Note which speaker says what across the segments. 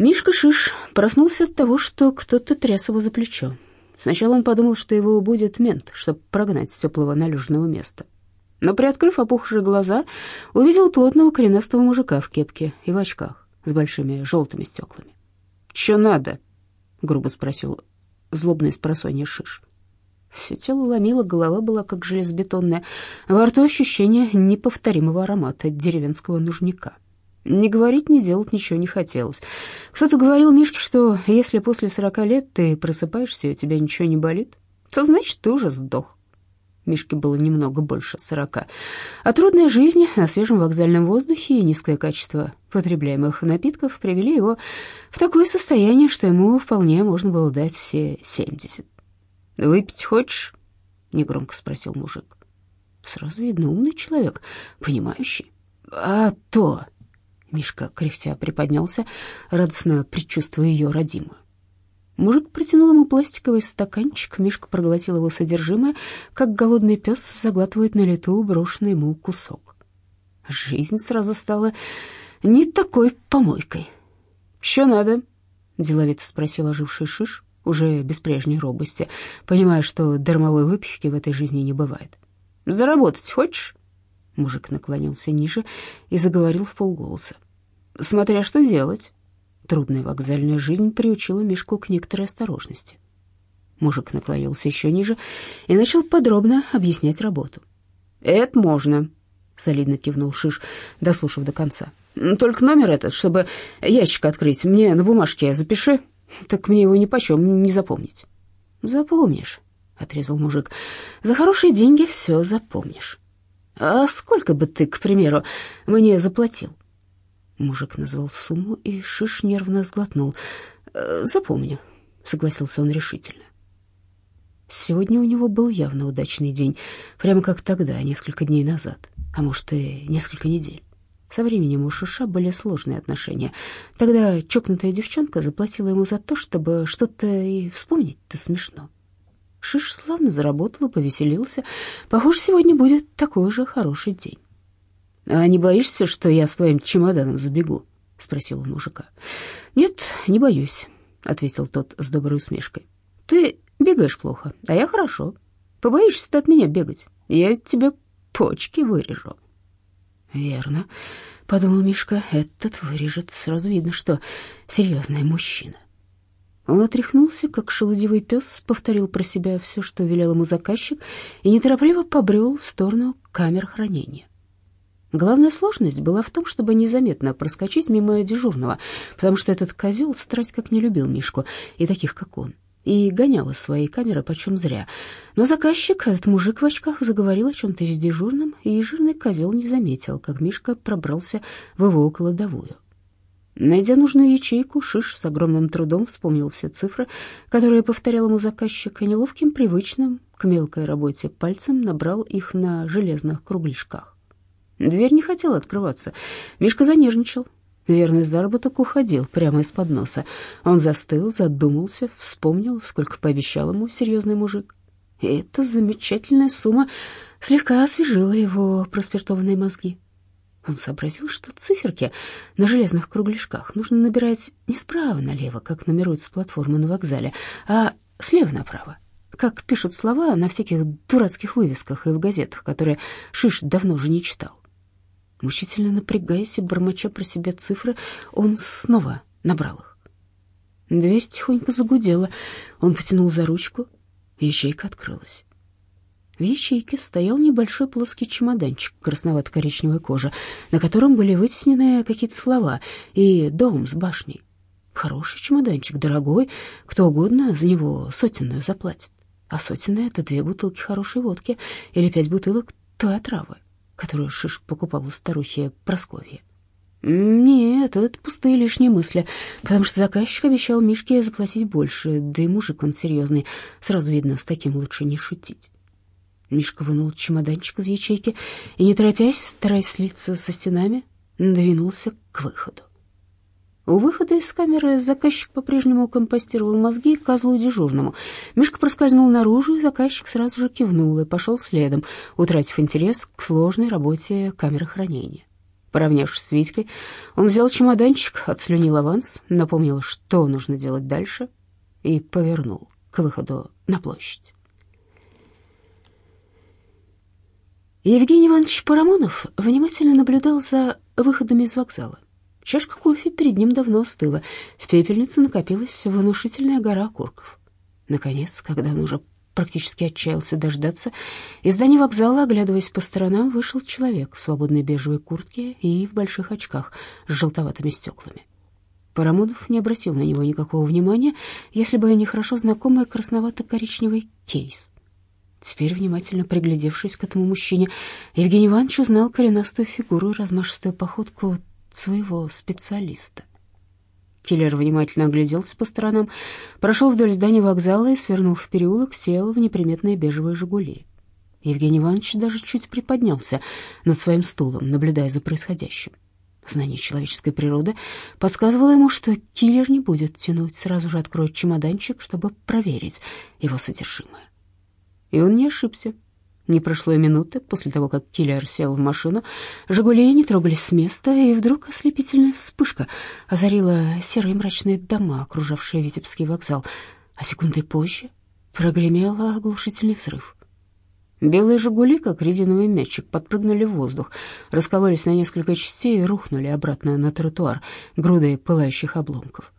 Speaker 1: Мишка Шиш проснулся от того, что кто-то тряс его за плечо. Сначала он подумал, что его будет мент, чтобы прогнать с теплого налюжного места. Но, приоткрыв опухшие глаза, увидел плотного коренастого мужика в кепке и в очках с большими желтыми стеклами. «Че надо?» — грубо спросил злобный спросонья Шиш. Все тело ломило, голова была как железобетонная, во рту ощущение неповторимого аромата деревенского нужника. Не говорить, не делать ничего не хотелось. Кто-то говорил Мишке, что если после сорока лет ты просыпаешься, и у тебя ничего не болит, то значит, ты уже сдох. Мишке было немного больше сорока. А трудная жизнь на свежем вокзальном воздухе и низкое качество потребляемых напитков привели его в такое состояние, что ему вполне можно было дать все семьдесят. «Выпить хочешь?» — негромко спросил мужик. Сразу видно, умный человек, понимающий. «А то!» Мишка кряхтя приподнялся, радостно предчувствуя ее родимую. Мужик протянул ему пластиковый стаканчик, Мишка проглотил его содержимое, как голодный пес заглатывает на лету брошенный ему кусок. Жизнь сразу стала не такой помойкой. «Что надо?» — деловито спросил оживший Шиш, уже без прежней робости, понимая, что дармовой выпивки в этой жизни не бывает. «Заработать хочешь?» Мужик наклонился ниже и заговорил в полголоса. «Смотря что делать». Трудная вокзальная жизнь приучила Мишку к некоторой осторожности. Мужик наклонился еще ниже и начал подробно объяснять работу. «Это можно», — солидно кивнул Шиш, дослушав до конца. «Только номер этот, чтобы ящик открыть, мне на бумажке запиши, так мне его нипочем не запомнить». «Запомнишь», — отрезал мужик. «За хорошие деньги все запомнишь». «А сколько бы ты, к примеру, мне заплатил?» Мужик назвал сумму, и Шиш нервно сглотнул. «Э, «Запомню», — согласился он решительно. Сегодня у него был явно удачный день, прямо как тогда, несколько дней назад, а может и несколько недель. Со временем у Шиша были сложные отношения. Тогда чокнутая девчонка заплатила ему за то, чтобы что-то и вспомнить-то смешно. Шиш славно заработал и повеселился. Похоже, сегодня будет такой же хороший день. «А не боишься, что я с твоим чемоданом забегу?» — спросил он мужика. «Нет, не боюсь», — ответил тот с доброй усмешкой. «Ты бегаешь плохо, а я хорошо. Побоишься ты от меня бегать? Я тебе почки вырежу». «Верно», — подумал Мишка, — «этот вырежет. Сразу видно, что серьезный мужчина». Он отряхнулся, как шелудивый пес, повторил про себя все, что велел ему заказчик, и неторопливо побрел в сторону камер хранения. Главная сложность была в том, чтобы незаметно проскочить мимо дежурного, потому что этот козел страсть как не любил Мишку и таких, как он, и гонял из своей камеры почем зря. Но заказчик, этот мужик в очках, заговорил о чем-то с дежурным, и жирный козел не заметил, как Мишка пробрался в его кладовую. Найдя нужную ячейку, Шиш с огромным трудом вспомнил все цифры, которые повторял ему заказчик, и неловким, привычным к мелкой работе пальцем набрал их на железных кругляшках. Дверь не хотела открываться. Мишка занервничал. Верный заработок уходил прямо из-под носа. Он застыл, задумался, вспомнил, сколько пообещал ему серьезный мужик. И эта замечательная сумма слегка освежила его проспиртованные мозги. Он сообразил, что циферки на железных кругляшках нужно набирать не справа налево, как нумеруют с платформы на вокзале, а слева направо, как пишут слова на всяких дурацких вывесках и в газетах, которые Шиш давно уже не читал. Мучительно напрягаясь и бормоча про себя цифры, он снова набрал их. Дверь тихонько загудела. Он потянул за ручку, ячейка открылась. В ячейке стоял небольшой плоский чемоданчик красновато-коричневой кожи, на котором были вытеснены какие-то слова и дом с башней. Хороший чемоданчик, дорогой, кто угодно за него сотенную заплатит. А сотенная — это две бутылки хорошей водки или пять бутылок той отравы, которую Шиш покупал у старухи Просковьи. Нет, это пустые лишние мысли, потому что заказчик обещал Мишке заплатить больше, да и мужик он серьезный, сразу видно, с таким лучше не шутить. Мишка вынул чемоданчик из ячейки и, не торопясь, стараясь слиться со стенами, двинулся к выходу. У выхода из камеры заказчик по-прежнему компостировал мозги козлу дежурному. Мишка проскользнул наружу, и заказчик сразу же кивнул и пошел следом, утратив интерес к сложной работе камеры хранения. Поравнявшись с Витькой, он взял чемоданчик, отслюнил аванс, напомнил, что нужно делать дальше, и повернул к выходу на площадь. Евгений Иванович Парамонов внимательно наблюдал за выходами из вокзала. Чашка кофе перед ним давно остыла. В пепельнице накопилась внушительная гора окурков. Наконец, когда он уже практически отчаялся дождаться, из здания вокзала, оглядываясь по сторонам, вышел человек в свободной бежевой куртке и в больших очках с желтоватыми стеклами. Парамонов не обратил на него никакого внимания, если бы не хорошо знакомый красновато-коричневый кейс — Теперь, внимательно приглядевшись к этому мужчине, Евгений Иванович узнал коренастую фигуру и размашистую походку своего специалиста. Киллер внимательно огляделся по сторонам, прошел вдоль здания вокзала и, свернув в переулок, сел в неприметные бежевые «Жигули». Евгений Иванович даже чуть приподнялся над своим стулом, наблюдая за происходящим. Знание человеческой природы подсказывало ему, что киллер не будет тянуть, сразу же откроет чемоданчик, чтобы проверить его содержимое. И он не ошибся. Не прошло и минуты после того, как киллер сел в машину, «Жигули» не трогались с места, и вдруг ослепительная вспышка озарила серые мрачные дома, окружавшие Витебский вокзал, а секундой позже прогремел оглушительный взрыв. Белые «Жигули», как резиновый мячик, подпрыгнули в воздух, раскололись на несколько частей и рухнули обратно на тротуар грудой пылающих обломков.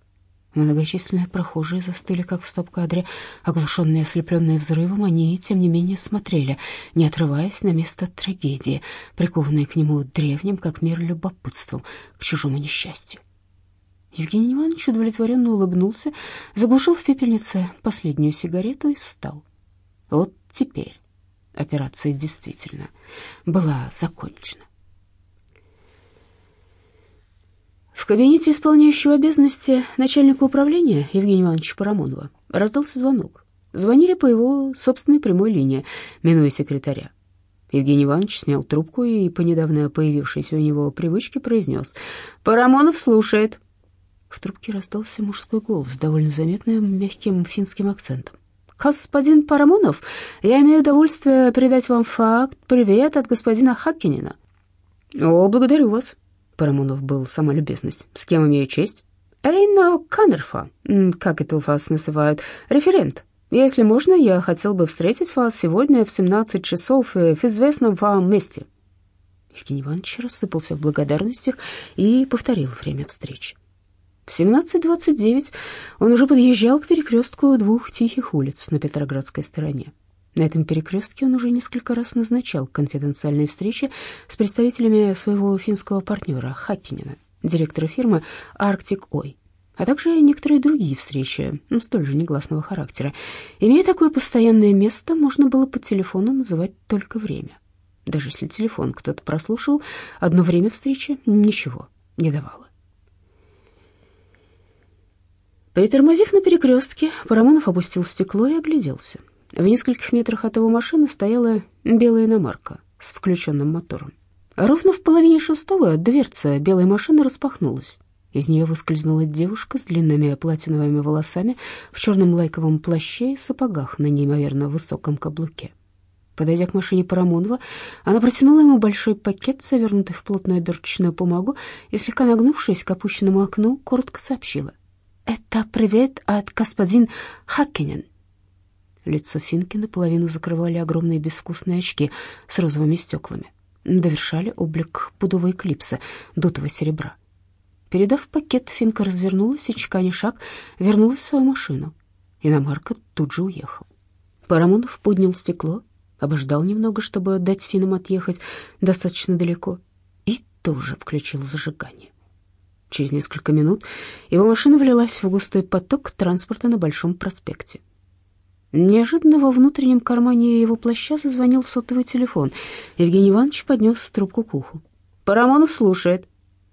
Speaker 1: Многочисленные прохожие застыли, как в стоп-кадре. Оглушенные ослепленные взрывом, они, тем не менее, смотрели, не отрываясь на место трагедии, прикованные к нему древним, как мир, любопытством к чужому несчастью. Евгений Иванович удовлетворенно улыбнулся, заглушил в пепельнице последнюю сигарету и встал. Вот теперь операция действительно была закончена. В кабинете исполняющего обязанности начальника управления Евгения Ивановича Парамонова раздался звонок. Звонили по его собственной прямой линии, минуя секретаря. Евгений Иванович снял трубку и по недавно появившейся у него привычке произнес «Парамонов слушает». В трубке раздался мужской голос, довольно заметным мягким финским акцентом. «Господин Парамонов, я имею удовольствие передать вам факт. Привет от господина Хаккинина». «О, благодарю вас», Парамонов был сама любезность. «С кем имею честь?» «Эйно Каннерфа, как это у вас называют, референт. Если можно, я хотел бы встретить вас сегодня в 17 часов в известном вам месте». Евгений Иванович рассыпался в благодарностях и повторил время встречи. В 17.29 он уже подъезжал к перекрестку двух тихих улиц на Петроградской стороне. На этом перекрестке он уже несколько раз назначал конфиденциальные встречи с представителями своего финского партнера Хаккинена, директора фирмы «Арктик Ой», а также некоторые другие встречи, ну, столь же негласного характера. Имея такое постоянное место, можно было по телефону называть только время. Даже если телефон кто-то прослушал, одно время встречи ничего не давало. Притормозив на перекрестке, Парамонов опустил стекло и огляделся. В нескольких метрах от его машины стояла белая иномарка с включенным мотором. Ровно в половине шестого дверца белой машины распахнулась. Из нее выскользнула девушка с длинными платиновыми волосами в черном лайковом плаще и сапогах на неимоверно высоком каблуке. Подойдя к машине Парамонова, она протянула ему большой пакет, завернутый в плотную оберточную бумагу, и, слегка нагнувшись к опущенному окну, коротко сообщила. «Это привет от господин Хаккинен. Лицо Финки наполовину закрывали огромные безвкусные очки с розовыми стеклами. Довершали облик пудовой клипса дутого серебра. Передав пакет, Финка развернулась и, чеканя шаг, вернулась в свою машину. Иномарка тут же уехал. Парамонов поднял стекло, обождал немного, чтобы дать финам отъехать достаточно далеко, и тоже включил зажигание. Через несколько минут его машина влилась в густой поток транспорта на Большом проспекте. Неожиданно во внутреннем кармане его плаща зазвонил сотовый телефон. Евгений Иванович поднес трубку к уху. «Парамонов слушает».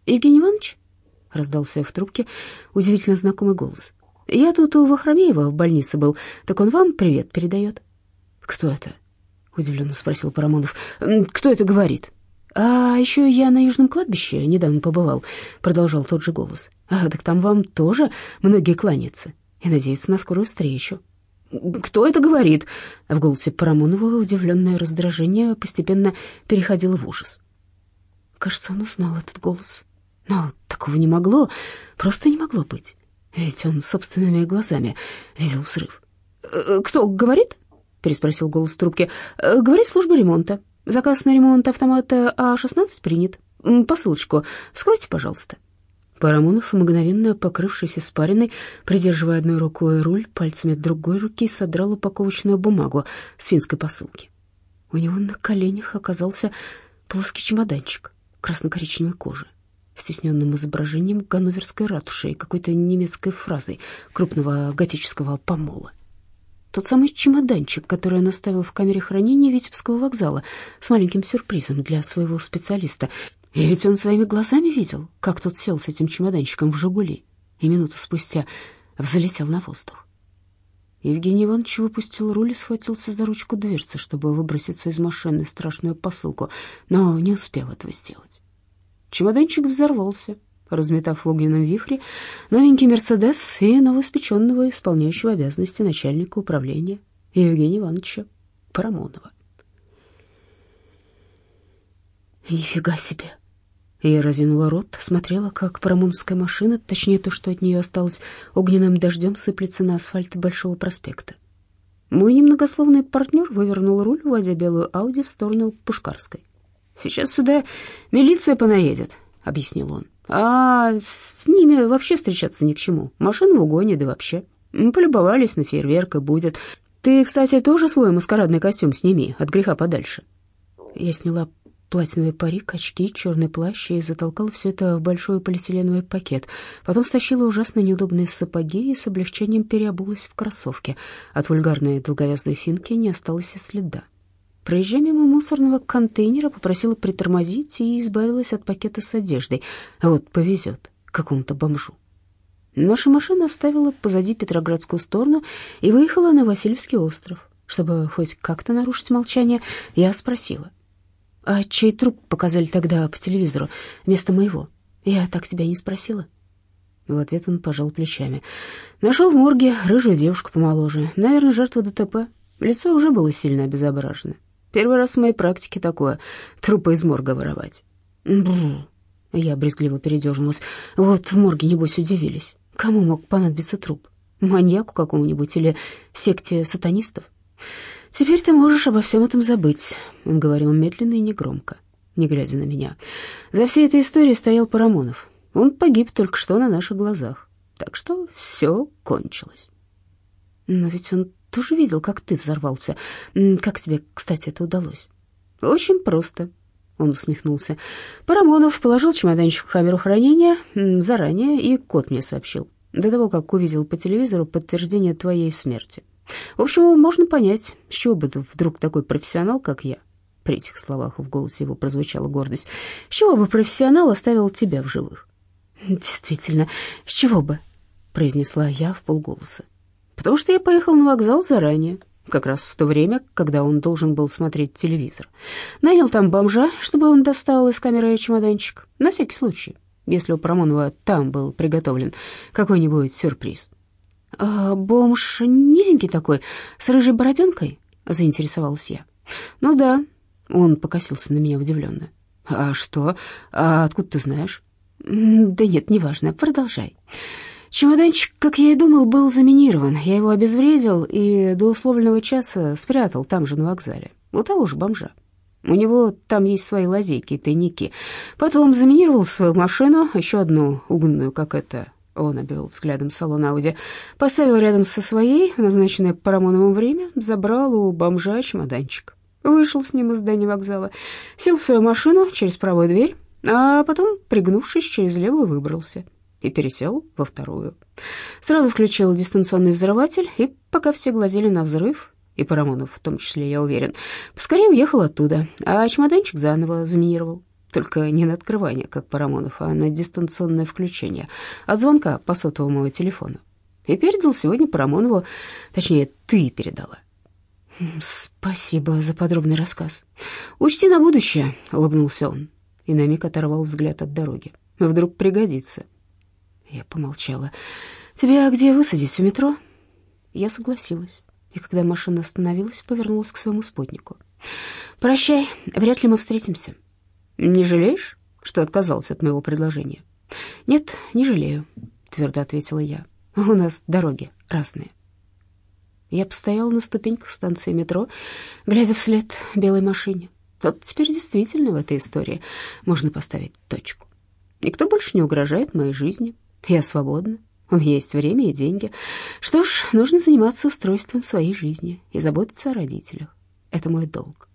Speaker 1: «Евгений Иванович?» — раздался в трубке удивительно знакомый голос. «Я тут у Вахромеева в больнице был, так он вам привет передает». «Кто это?» — удивленно спросил Парамонов. «Кто это говорит?» «А еще я на Южном кладбище недавно побывал», — продолжал тот же голос. «А, так там вам тоже многие кланяются и надеются на скорую встречу». «Кто это говорит?» В голосе Парамонова удивленное раздражение постепенно переходило в ужас. Кажется, он узнал этот голос. Но такого не могло, просто не могло быть. Ведь он собственными глазами видел взрыв. «Э, «Кто говорит?» — переспросил голос трубки. «Э, «Говорит служба ремонта. Заказ на ремонт автомата А-16 принят. Посылочку вскройте, пожалуйста». Парамонов, мгновенно покрывшись испариной, придерживая одной рукой руль, пальцами другой руки содрал упаковочную бумагу с финской посылки. У него на коленях оказался плоский чемоданчик красно-коричневой кожи с тесненным изображением ганноверской ратуши и какой-то немецкой фразой крупного готического помола. Тот самый чемоданчик, который он оставил в камере хранения Витебского вокзала с маленьким сюрпризом для своего специалиста. И ведь он своими глазами видел, как тот сел с этим чемоданчиком в «Жигули» и минуту спустя взлетел на воздух. Евгений Иванович выпустил руль и схватился за ручку дверцы, чтобы выброситься из машины страшную посылку, но не успел этого сделать. Чемоданчик взорвался, разметав в огненном вихре новенький «Мерседес» и новоиспеченного исполняющего обязанности начальника управления Евгения Ивановича Парамонова. «Нифига себе!» Я разинула рот, смотрела, как парамоновская машина, точнее то, что от нее осталось, огненным дождем сыплется на асфальт Большого проспекта. Мой немногословный партнер вывернул руль, уводя белую Ауди в сторону Пушкарской. «Сейчас сюда милиция понаедет», — объяснил он. «А с ними вообще встречаться ни к чему. Машину в угоне, да вообще. Полюбовались на фейерверк и будет. Ты, кстати, тоже свой маскарадный костюм сними, от греха подальше». Я сняла платиновый парик, очки, черный плащ и затолкала все это в большой полиэтиленовый пакет. Потом стащила ужасно неудобные сапоги и с облегчением переобулась в кроссовки. От вульгарной долговязой финки не осталось и следа. Проезжая мимо мусорного контейнера, попросила притормозить и избавилась от пакета с одеждой. А вот повезет какому-то бомжу. Наша машина оставила позади Петроградскую сторону и выехала на Васильевский остров. Чтобы хоть как-то нарушить молчание, я спросила. «А чей труп показали тогда по телевизору вместо моего? Я так тебя не спросила». В ответ он пожал плечами. «Нашел в морге рыжую девушку помоложе. Наверное, жертва ДТП. Лицо уже было сильно обезображено. Первый раз в моей практике такое — трупа из морга воровать». «Бррр». Я брезгливо передернулась. «Вот в морге, небось, удивились. Кому мог понадобиться труп? Маньяку какому-нибудь или секте сатанистов?» «Теперь ты можешь обо всем этом забыть», — он говорил медленно и негромко, не глядя на меня. «За всей этой историей стоял Парамонов. Он погиб только что на наших глазах. Так что все кончилось». «Но ведь он тоже видел, как ты взорвался. Как тебе, кстати, это удалось?» «Очень просто», — он усмехнулся. «Парамонов положил чемоданчик в камеру хранения заранее, и кот мне сообщил, до того, как увидел по телевизору подтверждение твоей смерти. В общем, можно понять, с чего бы вдруг такой профессионал, как я, при этих словах в голосе его прозвучала гордость, с чего бы профессионал оставил тебя в живых? Действительно, с чего бы, произнесла я в полголоса. Потому что я поехал на вокзал заранее, как раз в то время, когда он должен был смотреть телевизор. Нанял там бомжа, чтобы он достал из камеры чемоданчик, на всякий случай, если у Парамонова там был приготовлен какой-нибудь сюрприз. «А бомж низенький такой, с рыжей бороденкой?» — заинтересовалась я. «Ну да», — он покосился на меня удивленно. «А что? А откуда ты знаешь?» «Да нет, неважно, продолжай». Чемоданчик, как я и думал, был заминирован. Я его обезвредил и до условленного часа спрятал там же на вокзале, у того же бомжа. У него там есть свои лазейки и тайники. Потом заминировал свою машину, еще одну угнанную, как это, он обвел взглядом салон Ауди, поставил рядом со своей, назначенное Парамоновым время, забрал у бомжа чемоданчик. Вышел с ним из здания вокзала, сел в свою машину через правую дверь, а потом, пригнувшись через левую, выбрался и пересел во вторую. Сразу включил дистанционный взрыватель, и пока все глазели на взрыв, и Парамонов в том числе, я уверен, поскорее уехал оттуда, а чемоданчик заново заминировал. Только не на открывание, как Парамонов, а на дистанционное включение от звонка по сотовому телефону. И передал сегодня Парамонову, точнее, ты передала. «Спасибо за подробный рассказ. Учти на будущее», — улыбнулся он и на миг оторвал взгляд от дороги. «Вдруг пригодится». Я помолчала. «Тебя где высадить, в метро?» Я согласилась, и когда машина остановилась, повернулась к своему спутнику. «Прощай, вряд ли мы встретимся». «Не жалеешь?» что отказалась от моего предложения. «Нет, не жалею», — твердо ответила я. «У нас дороги разные». Я постояла на ступеньках станции метро, глядя вслед белой машине. Вот теперь действительно в этой истории можно поставить точку. Никто больше не угрожает моей жизни. Я свободна. У меня есть время и деньги. Что ж, нужно заниматься устройством своей жизни и заботиться о родителях. Это мой долг.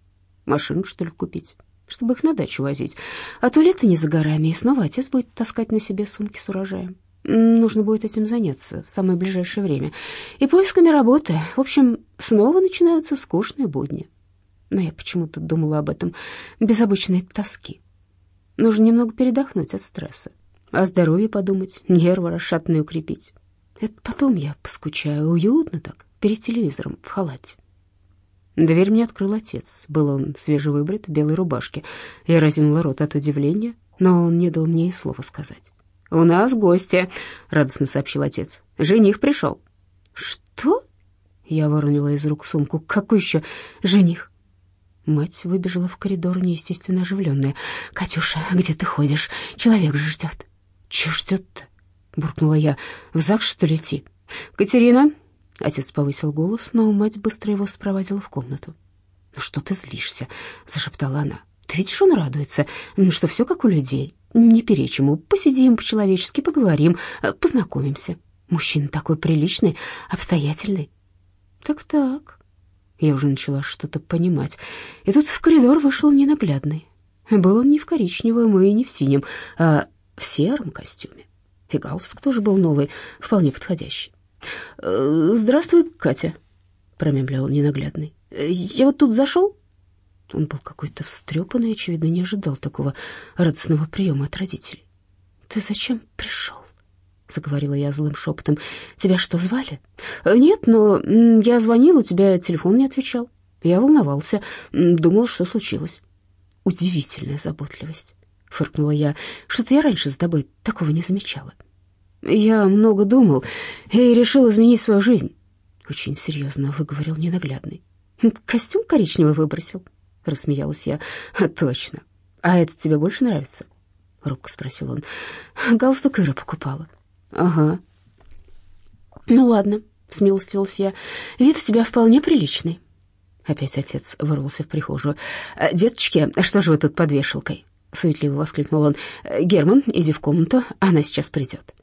Speaker 1: Машину, что ли, купить, чтобы их на дачу возить. А то лето не за горами, и снова отец будет таскать на себе сумки с урожаем. Нужно будет этим заняться в самое ближайшее время. И поисками работы. В общем, снова начинаются скучные будни. Но я почему-то думала об этом без обычной тоски. Нужно немного передохнуть от стресса, о здоровье подумать, нервы расшатанные укрепить. Это потом я поскучаю, уютно так, перед телевизором, в халате. Дверь мне открыл отец. Был он свежевыбрит, в белой рубашке. Я разинула рот от удивления, но он не дал мне и слова сказать. «У нас гости», — радостно сообщил отец. «Жених пришел». «Что?» Я выронила из рук сумку. «Какой еще жених?» Мать выбежала в коридор, неестественно оживленная. «Катюша, где ты ходишь? Человек же ждет». «Че ждет-то?» — буркнула я. «В ЗАГС, что ли, идти?» «Катерина!» — отец повысил голос, но мать быстро его спроводила в комнату. «Ну что ты злишься?» — зашептала она. «Ты видишь, он радуется, что все как у людей. Не перечь ему, посидим по-человечески, поговорим, познакомимся. Мужчина такой приличный, обстоятельный». «Так-так», я уже начала что-то понимать. И тут в коридор вышел ненаглядный. Был он не в коричневом и не в синем, а в сером костюме. И галстук тоже был новый, вполне подходящий. «Э, «Здравствуй, Катя», — промямлял ненаглядный. «Я вот тут зашел». Он был какой-то встрепанный, очевидно, не ожидал такого радостного приема от родителей. «Ты зачем пришел?» заговорила я злым шепотом. «Тебя что, звали?» «Нет, но я звонил, у тебя телефон не отвечал. Я волновался, думал, что случилось». «Удивительная заботливость», — фыркнула я. «Что-то я раньше с тобой такого не замечала». «Я много думал и решил изменить свою жизнь», — очень серьезно выговорил ненаглядный. «Костюм коричневый выбросил», — рассмеялась я. «Точно. А это тебе больше нравится?» — робко спросил он. «Галстук Ира покупала». «Ага». «Ну ладно», — смилостивился я, — «вид у тебя вполне приличный». Опять отец вырвался в прихожую. «Э, «Деточки, что же вы тут под вешалкой?» — суетливо воскликнул он. «Герман, иди в комнату, она сейчас придет».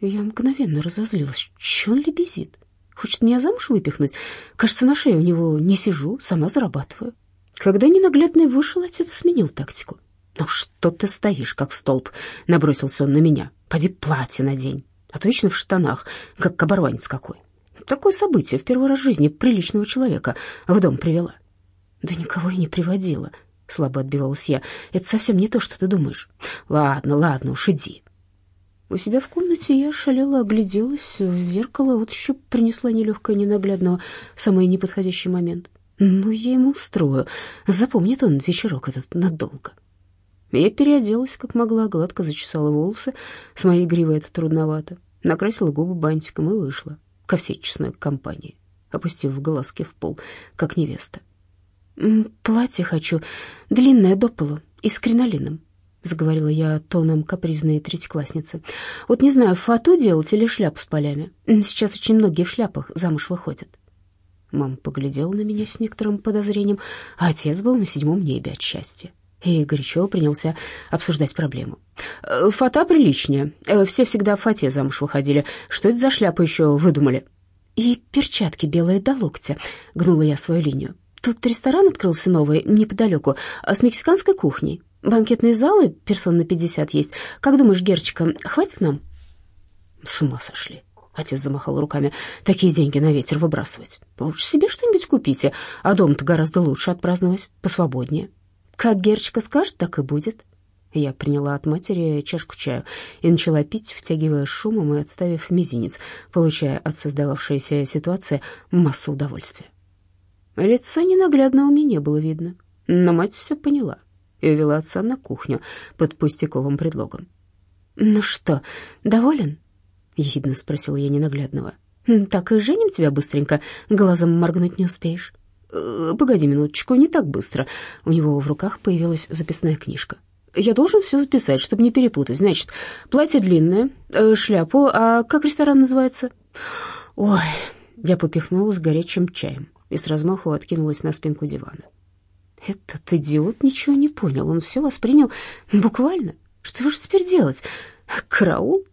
Speaker 1: Я мгновенно разозлилась. Че он лебезит? Хочет меня замуж выпихнуть? Кажется, на шее у него не сижу, сама зарабатываю. Когда ненаглядный вышел, отец сменил тактику. «Ну что ты стоишь, как столб?» — набросился он на меня. Поди платье надень, а то вечно в штанах, как оборванец какой. Такое событие в первый раз в жизни приличного человека в дом привела. Да никого я не приводила, слабо отбивалась я. Это совсем не то, что ты думаешь. Ладно, ладно, уж иди. У себя в комнате я шалела, огляделась в зеркало, вот еще принесла нелегкое, ненаглядного самый неподходящий момент. Ну, я ему устрою. Запомнит он вечерок этот надолго. Я переоделась, как могла, гладко зачесала волосы. С моей гривой это трудновато. Накрасила губы бантиком и вышла ко всей честной компании, опустив глазки в пол, как невеста. «Платье хочу, длинное до полу и с кринолином», — заговорила я тоном капризной третьеклассницы. «Вот не знаю, фату делать или шляпу с полями. Сейчас очень многие в шляпах замуж выходят». Мама поглядела на меня с некоторым подозрением, а отец был на седьмом небе от счастья и горячо принялся обсуждать проблему. «Э, «Фата приличнее. Э, все всегда в фате замуж выходили. Что это за шляпы еще выдумали?» «И перчатки белые до локтя», — гнула я свою линию. «Тут ресторан открылся новый, неподалеку, а с мексиканской кухней. Банкетные залы, персон на пятьдесят есть. Как думаешь, Герчика, хватит нам?» «С ума сошли». Отец замахал руками. «Такие деньги на ветер выбрасывать. Лучше себе что-нибудь купите, а дом-то гораздо лучше отпраздновать, посвободнее». Как Герчика скажет, так и будет. Я приняла от матери чашку чаю и начала пить, втягивая шумом и отставив мизинец, получая от создававшейся ситуации массу удовольствия. Лица ненаглядно у меня не было видно, но мать все поняла и увела отца на кухню под пустяковым предлогом. «Ну что, доволен?» — ехидно спросила я ненаглядного. «Так и женим тебя быстренько, глазом моргнуть не успеешь». «Э, «Погоди минуточку, не так быстро». У него в руках появилась записная книжка. Я должен все записать, чтобы не перепутать. Значит, платье длинное, э, шляпу, а как ресторан называется? Ой, я попихнулась горячим чаем и с размаху откинулась на спинку дивана. Этот идиот ничего не понял, он все воспринял буквально. Что же теперь делать? Караул?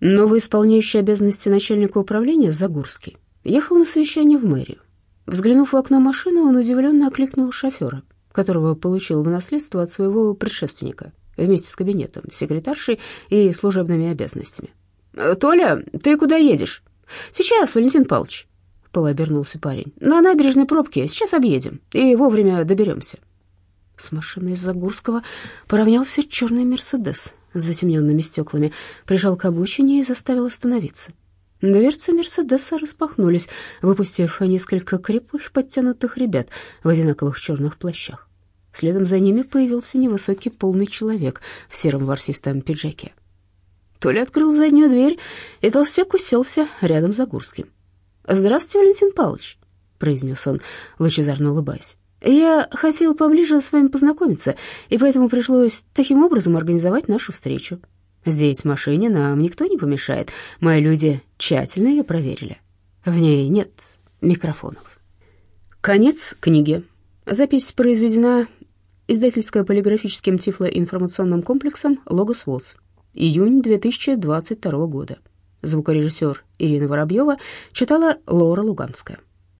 Speaker 1: Новый исполняющий обязанности начальника управления Загурский ехал на совещание в мэрию. Взглянув в окно машины, он удивленно окликнул шофера, которого получил в наследство от своего предшественника, вместе с кабинетом, секретаршей и служебными обязанностями. «Толя, ты куда едешь?» «Сейчас, Валентин Павлович», — полуобернулся парень. «На набережной пробке, сейчас объедем и вовремя доберемся». С машиной из Загурского поравнялся черный «Мерседес», с затемненными стеклами, прижал к обочине и заставил остановиться. Дверцы Мерседеса распахнулись, выпустив несколько крепких подтянутых ребят в одинаковых черных плащах. Следом за ними появился невысокий полный человек в сером ворсистом пиджаке. Толя открыл заднюю дверь, и толстяк уселся рядом за Гурским. «Здравствуйте, Валентин Павлович», — произнес он, лучезарно улыбаясь. Я хотел поближе с вами познакомиться, и поэтому пришлось таким образом организовать нашу встречу. Здесь в машине нам никто не помешает. Мои люди тщательно ее проверили. В ней нет микрофонов. Конец книги. Запись произведена издательско-полиграфическим тифлоинформационным комплексом «Логос ВОЗ». Июнь 2022 года. Звукорежиссер Ирина Воробьева читала Лора Луганская.